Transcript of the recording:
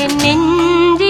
என் நெஞ்சு